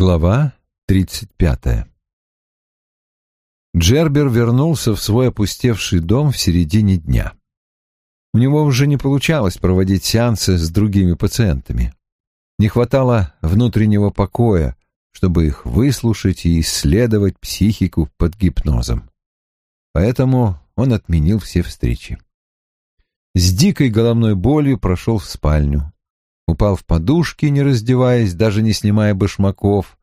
Глава тридцать пятая Джербер вернулся в свой опустевший дом в середине дня. У него уже не получалось проводить сеансы с другими пациентами. Не хватало внутреннего покоя, чтобы их выслушать и исследовать психику под гипнозом. Поэтому он отменил все встречи. С дикой головной болью прошел в спальню, упал в подушки, не раздеваясь, даже не снимая башмаков,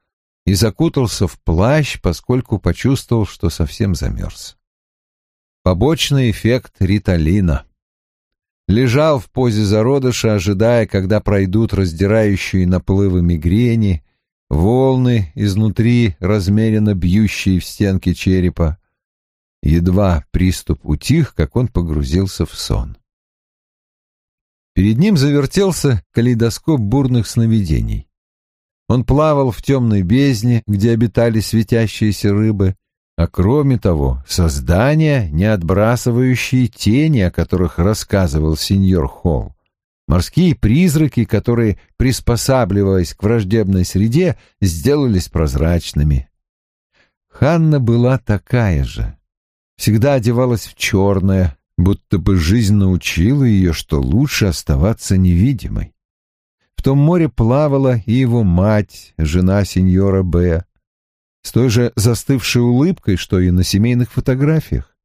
и закутался в плащ, поскольку почувствовал, что совсем замерз. Побочный эффект риталина. Лежал в позе зародыша, ожидая, когда пройдут раздирающие наплывы мигрени, волны изнутри, размеренно бьющие в стенки черепа. Едва приступ утих, как он погрузился в сон. Перед ним завертелся калейдоскоп бурных сновидений. Он плавал в темной бездне, где обитали светящиеся рыбы, а кроме того, создания, не отбрасывающие тени, о которых рассказывал сеньор Холл. Морские призраки, которые, приспосабливаясь к враждебной среде, сделались прозрачными. Ханна была такая же. Всегда одевалась в черное, будто бы жизнь научила ее, что лучше оставаться невидимой. В том море плавала и его мать, жена сеньора Б с той же застывшей улыбкой, что и на семейных фотографиях.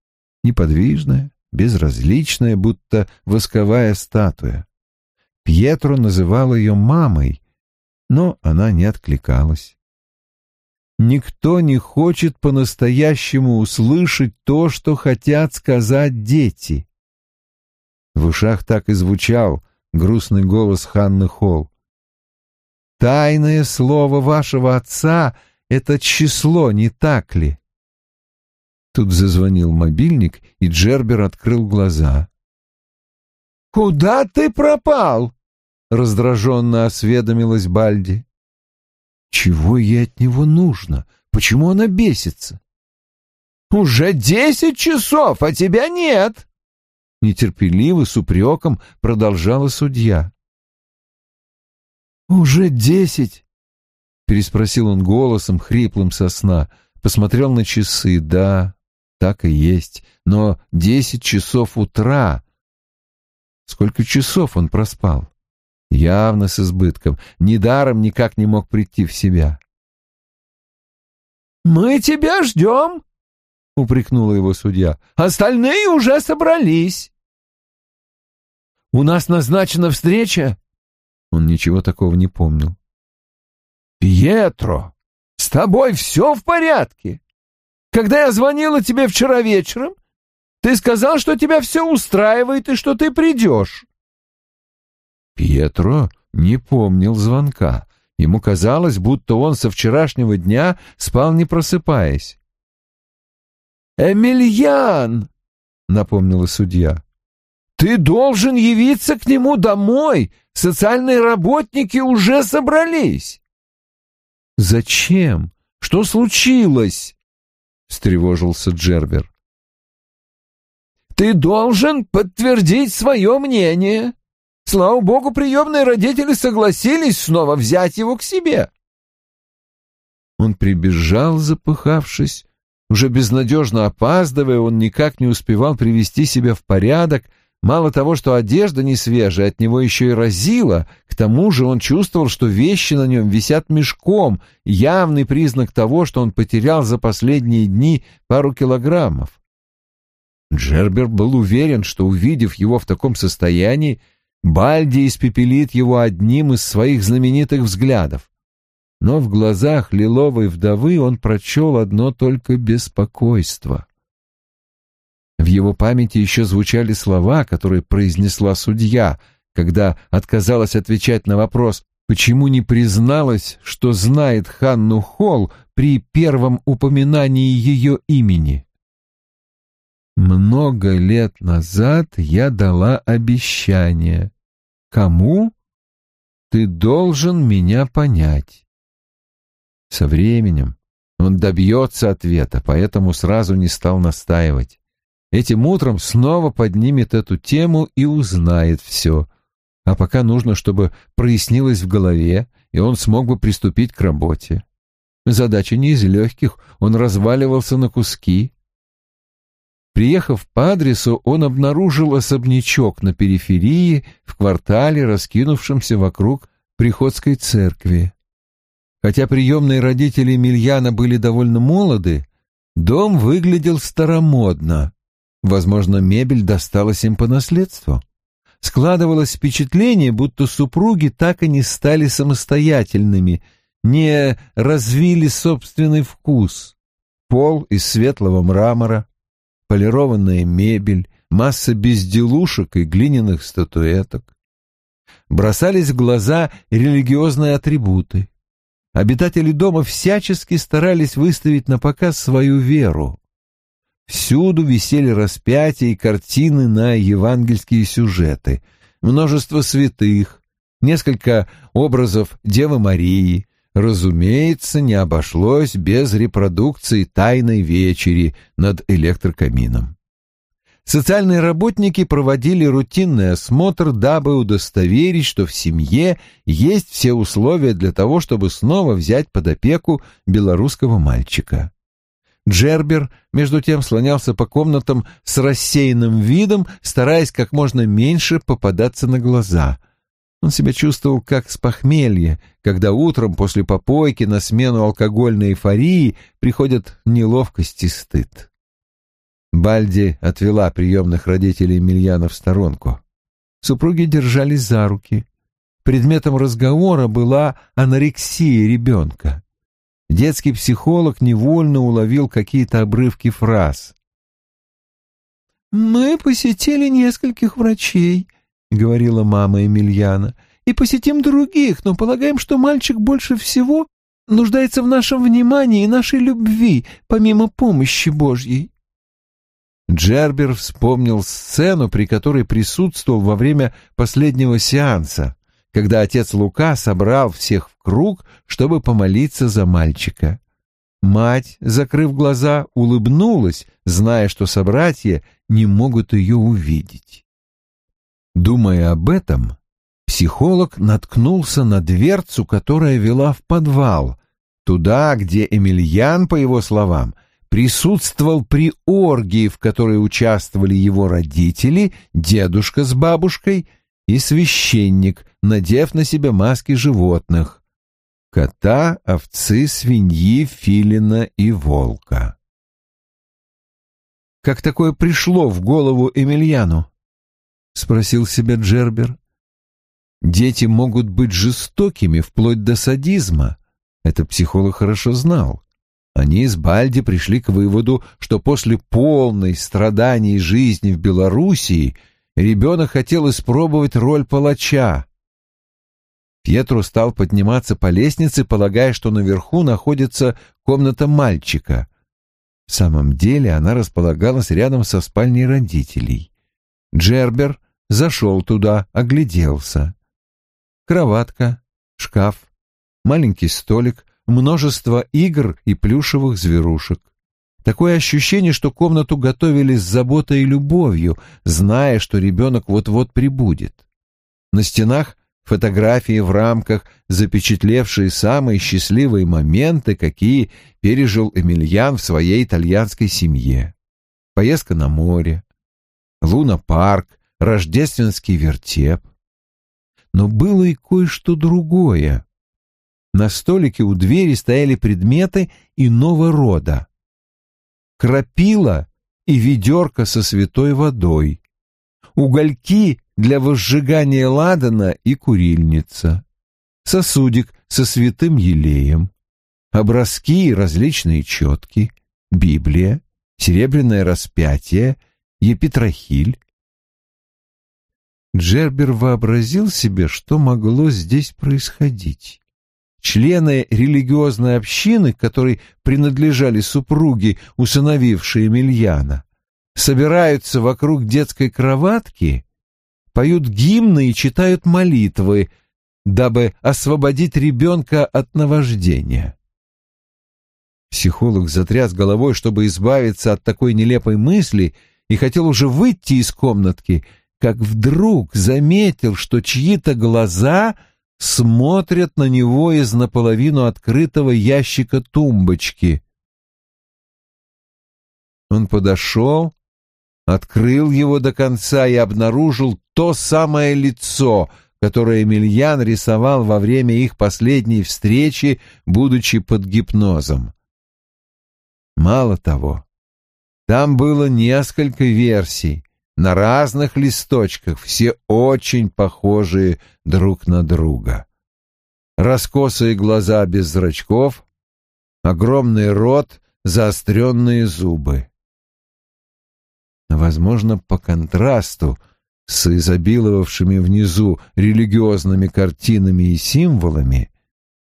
Неподвижная, безразличная, будто восковая статуя. Пьетро называл ее мамой, но она не откликалась. Никто не хочет по-настоящему услышать то, что хотят сказать дети. В ушах так и звучал грустный голос Ханны Холл. «Тайное слово вашего отца — это число, не так ли? Тут зазвонил мобильник, и Джербер открыл глаза. «Куда ты пропал?» — раздраженно осведомилась Бальди. «Чего ей от него нужно? Почему она бесится?» «Уже десять часов, а тебя нет!» Нетерпеливо, с упреком продолжала судья. «Уже десять? переспросил он голосом, хриплым со сна. Посмотрел на часы. Да, так и есть. Но десять часов утра. Сколько часов он проспал? Явно с избытком. Недаром никак не мог прийти в себя. «Мы тебя ждем!» — упрекнула его судья. «Остальные уже собрались!» «У нас назначена встреча?» Он ничего такого не помнил. «Пьетро, с тобой все в порядке? Когда я звонила тебе вчера вечером, ты сказал, что тебя все устраивает и что ты придешь». Пьетро не помнил звонка. Ему казалось, будто он со вчерашнего дня спал, не просыпаясь. «Эмильян!» — напомнила судья. «Ты должен явиться к нему домой. Социальные работники уже собрались». «Зачем? Что случилось?» — встревожился Джербер. «Ты должен подтвердить свое мнение. Слава богу, приемные родители согласились снова взять его к себе». Он прибежал, запыхавшись. Уже безнадежно опаздывая, он никак не успевал привести себя в порядок — Мало того, что одежда не свежая, от него еще и разила, к тому же он чувствовал, что вещи на нем висят мешком, явный признак того, что он потерял за последние дни пару килограммов. Джербер был уверен, что, увидев его в таком состоянии, Бальди испепелит его одним из своих знаменитых взглядов. Но в глазах лиловой вдовы он прочел одно только беспокойство — в его памяти еще звучали слова, которые произнесла судья, когда отказалась отвечать на вопрос, почему не призналась, что знает Ханну Холл при первом упоминании ее имени. «Много лет назад я дала обещание. Кому? Ты должен меня понять». Со временем он добьется ответа, поэтому сразу не стал настаивать. Этим утром снова поднимет эту тему и узнает все. А пока нужно, чтобы прояснилось в голове, и он смог бы приступить к работе. Задача не из легких, он разваливался на куски. Приехав по адресу, он обнаружил особнячок на периферии в квартале, раскинувшемся вокруг приходской церкви. Хотя приемные родители Мильяна были довольно молоды, дом выглядел старомодно. Возможно, мебель досталась им по наследству. Складывалось впечатление, будто супруги так и не стали самостоятельными, не развили собственный вкус. Пол из светлого мрамора, полированная мебель, масса безделушек и глиняных статуэток. Бросались в глаза религиозные атрибуты. Обитатели дома всячески старались выставить на показ свою веру. Всюду висели распятия и картины на евангельские сюжеты, множество святых, несколько образов Девы Марии. Разумеется, не обошлось без репродукции «Тайной вечери» над электрокамином. Социальные работники проводили рутинный осмотр, дабы удостоверить, что в семье есть все условия для того, чтобы снова взять под опеку белорусского мальчика. Джербер, между тем, слонялся по комнатам с рассеянным видом, стараясь как можно меньше попадаться на глаза. Он себя чувствовал как с похмелья, когда утром после попойки на смену алкогольной эйфории приходят неловкость и стыд. Бальди отвела приемных родителей Мильяна в сторонку. Супруги держались за руки. Предметом разговора была анорексия ребенка. Детский психолог невольно уловил какие-то обрывки фраз. «Мы посетили нескольких врачей», — говорила мама Эмильяна, — «и посетим других, но полагаем, что мальчик больше всего нуждается в нашем внимании и нашей любви, помимо помощи Божьей». Джербер вспомнил сцену, при которой присутствовал во время последнего сеанса, когда отец Лука собрал всех в круг, чтобы помолиться за мальчика. Мать, закрыв глаза, улыбнулась, зная, что собратья не могут ее увидеть. Думая об этом, психолог наткнулся на дверцу, которая вела в подвал, туда, где Эмильян, по его словам, присутствовал при оргии, в которой участвовали его родители, дедушка с бабушкой и священник, надев на себя маски животных — кота, овцы, свиньи, филина и волка. «Как такое пришло в голову Эмильяну?» — спросил себя Джербер. «Дети могут быть жестокими вплоть до садизма. Это психолог хорошо знал. Они с Бальди пришли к выводу, что после полной страданий жизни в Белоруссии ребенок хотел испробовать роль палача. Пьетро стал подниматься по лестнице, полагая, что наверху находится комната мальчика. В самом деле она располагалась рядом со спальней родителей. Джербер зашел туда, огляделся. Кроватка, шкаф, маленький столик, множество игр и плюшевых зверушек. Такое ощущение, что комнату готовили с заботой и любовью, зная, что ребенок вот-вот прибудет. На стенах фотографии в рамках, запечатлевшие самые счастливые моменты, какие пережил Эмильян в своей итальянской семье. Поездка на море, луна-парк, рождественский вертеп. Но было и кое-что другое. На столике у двери стояли предметы иного рода. Крапила и ведерко со святой водой, угольки для возжигания ладана и курильница, сосудик со святым елеем, образки и различные четки, Библия, серебряное распятие, епитрахиль. Джербер вообразил себе, что могло здесь происходить. Члены религиозной общины, которой принадлежали супруги, усыновившие Мильяна, собираются вокруг детской кроватки, поют гимны и читают молитвы, дабы освободить ребенка от наваждения. Психолог затряс головой, чтобы избавиться от такой нелепой мысли, и хотел уже выйти из комнатки, как вдруг заметил, что чьи-то глаза — смотрят на него из наполовину открытого ящика тумбочки. Он подошел, открыл его до конца и обнаружил то самое лицо, которое Эмильян рисовал во время их последней встречи, будучи под гипнозом. Мало того, там было несколько версий, на разных листочках, все очень похожие друг на друга. Раскосые глаза без зрачков, огромный рот, заостренные зубы. Возможно, по контрасту с изобиловавшими внизу религиозными картинами и символами,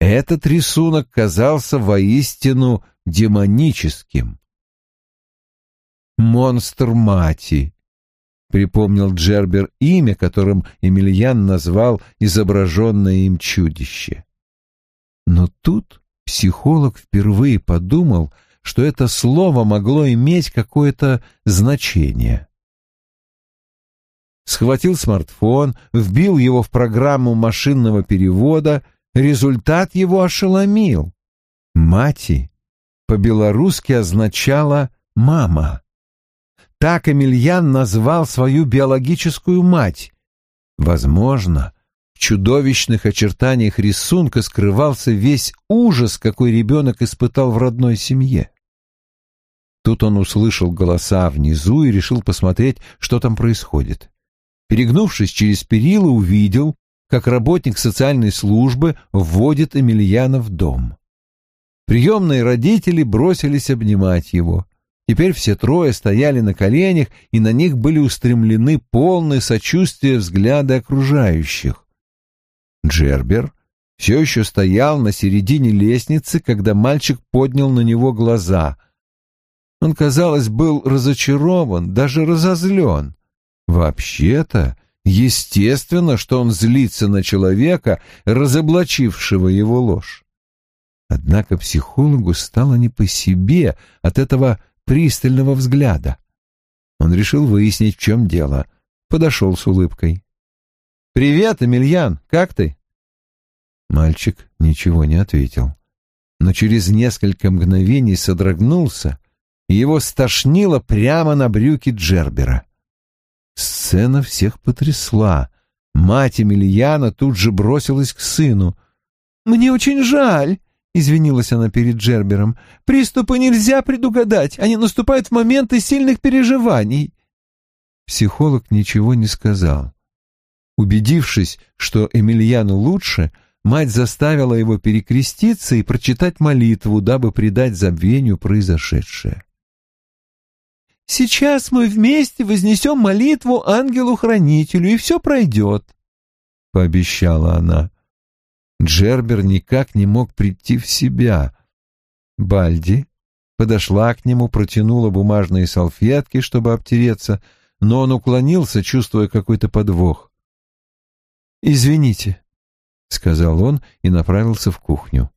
этот рисунок казался воистину демоническим. Монстр Мати, припомнил Джербер имя, которым Эмильян назвал изображенное им чудище. Но тут психолог впервые подумал, что это слово могло иметь какое-то значение. Схватил смартфон, вбил его в программу машинного перевода, результат его ошеломил. «Мати» по-белорусски означало «мама». Так Эмильян назвал свою биологическую мать. Возможно, в чудовищных очертаниях рисунка скрывался весь ужас, какой ребенок испытал в родной семье. Тут он услышал голоса внизу и решил посмотреть, что там происходит. Перегнувшись через перила, увидел, как работник социальной службы вводит Эмильяна в дом. Приемные родители бросились обнимать его. Теперь все трое стояли на коленях, и на них были устремлены полные сочувствия взгляды окружающих. Джербер все еще стоял на середине лестницы, когда мальчик поднял на него глаза. Он, казалось, был разочарован, даже разозлен. Вообще-то, естественно, что он злится на человека, разоблачившего его ложь. Однако психологу стало не по себе от этого пристального взгляда. Он решил выяснить, в чем дело. Подошел с улыбкой. «Привет, Эмильян, как ты?» Мальчик ничего не ответил, но через несколько мгновений содрогнулся, и его стошнило прямо на брюки Джербера. Сцена всех потрясла. Мать Эмильяна тут же бросилась к сыну. «Мне очень жаль. — извинилась она перед Джербером. «Приступы нельзя предугадать, они наступают в моменты сильных переживаний». Психолог ничего не сказал. Убедившись, что Эмильяну лучше, мать заставила его перекреститься и прочитать молитву, дабы придать забвению произошедшее. «Сейчас мы вместе вознесем молитву ангелу-хранителю, и все пройдет», — пообещала она. Джербер никак не мог прийти в себя. Бальди подошла к нему, протянула бумажные салфетки, чтобы обтереться, но он уклонился, чувствуя какой-то подвох. «Извините», — сказал он и направился в кухню.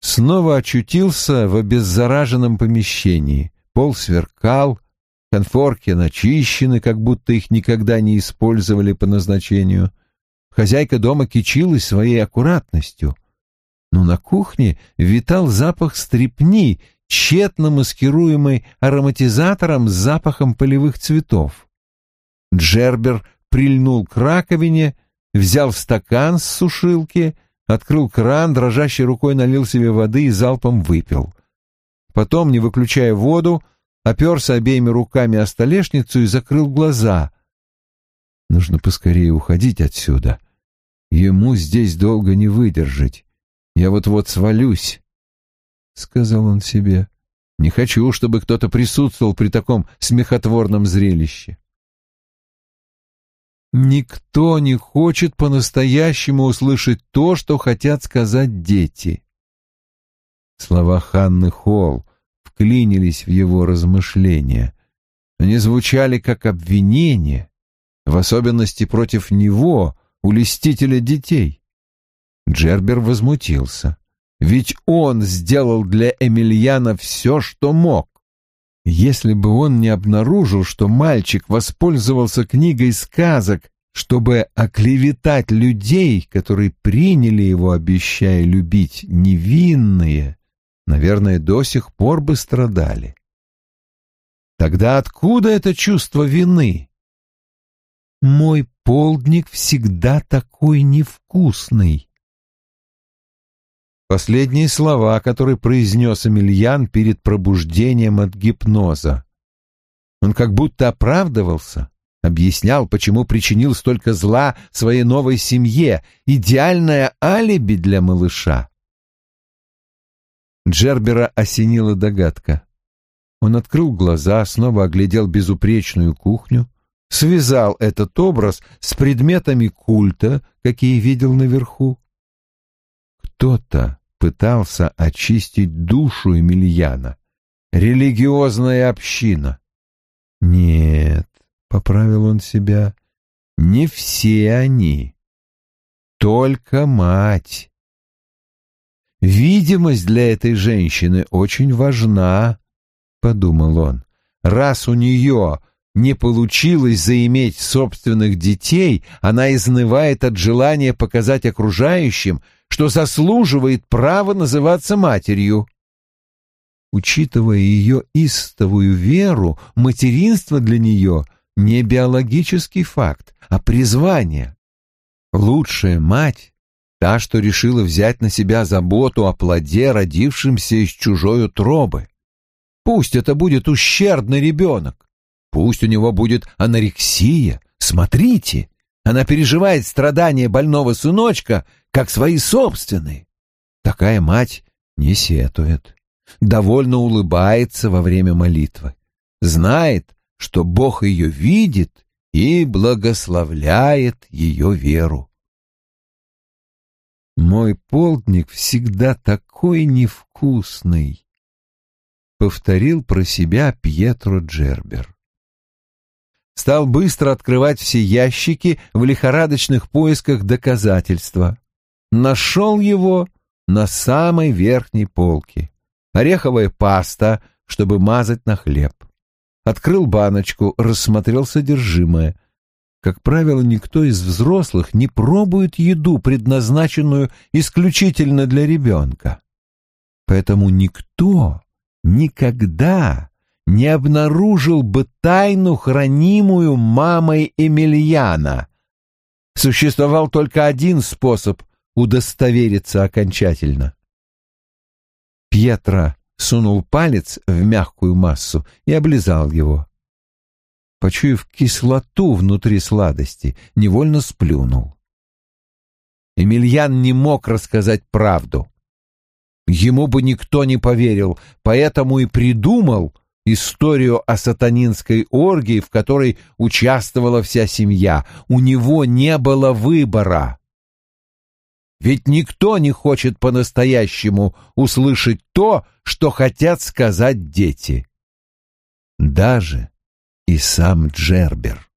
Снова очутился в обеззараженном помещении. Пол сверкал, конфорки начищены, как будто их никогда не использовали по назначению — Хозяйка дома кичилась своей аккуратностью. Но на кухне витал запах стрепни, тщетно маскируемый ароматизатором с запахом полевых цветов. Джербер прильнул к раковине, взял стакан с сушилки, открыл кран, дрожащей рукой налил себе воды и залпом выпил. Потом, не выключая воду, оперся обеими руками о столешницу и закрыл глаза. Нужно поскорее уходить отсюда. Ему здесь долго не выдержать. Я вот-вот свалюсь, — сказал он себе. Не хочу, чтобы кто-то присутствовал при таком смехотворном зрелище. Никто не хочет по-настоящему услышать то, что хотят сказать дети. Слова Ханны Холл вклинились в его размышления. Они звучали как обвинение, в особенности против него, улестителя детей. Джербер возмутился. Ведь он сделал для Эмильяна все, что мог. Если бы он не обнаружил, что мальчик воспользовался книгой сказок чтобы оклеветать людей, которые приняли его, обещая любить невинные, наверное, до сих пор бы страдали. Тогда откуда это чувство вины? Мой полдник всегда такой невкусный. Последние слова, которые произнес Эмильян перед пробуждением от гипноза. Он как будто оправдывался, объяснял, почему причинил столько зла своей новой семье, идеальное алиби для малыша. Джербера осенила догадка. Он открыл глаза, снова оглядел безупречную кухню, связал этот образ с предметами культа, какие видел наверху. Кто-то пытался очистить душу Эмильяна. Религиозная община. Нет, — поправил он себя, — не все они. Только мать. Видимость для этой женщины очень важна, — подумал он. Раз у нее не получилось заиметь собственных детей, она изнывает от желания показать окружающим, что заслуживает права называться матерью. Учитывая ее истовую веру, материнство для нее не биологический факт, а призвание. Лучшая мать — та, что решила взять на себя заботу о плоде, родившемся из чужой утробы. Пусть это будет ущербный ребенок, Пусть у него будет анорексия. Смотрите, она переживает страдания больного сыночка, как свои собственные. Такая мать не сетует, довольно улыбается во время молитвы, знает, что Бог ее видит и благословляет ее веру. «Мой полдник всегда такой невкусный», — повторил про себя Пьетро Джербер стал быстро открывать все ящики в лихорадочных поисках доказательства. Нашел его на самой верхней полке. Ореховая паста, чтобы мазать на хлеб. Открыл баночку, рассмотрел содержимое. Как правило, никто из взрослых не пробует еду, предназначенную исключительно для ребенка. Поэтому никто никогда не обнаружил бы тайну, хранимую мамой Эмильяна. Существовал только один способ удостовериться окончательно. Пьетро сунул палец в мягкую массу и облизал его. Почуяв кислоту внутри сладости, невольно сплюнул. Эмильян не мог рассказать правду. Ему бы никто не поверил, поэтому и придумал историю о сатанинской оргии, в которой участвовала вся семья. У него не было выбора. Ведь никто не хочет по-настоящему услышать то, что хотят сказать дети. Даже и сам Джербер.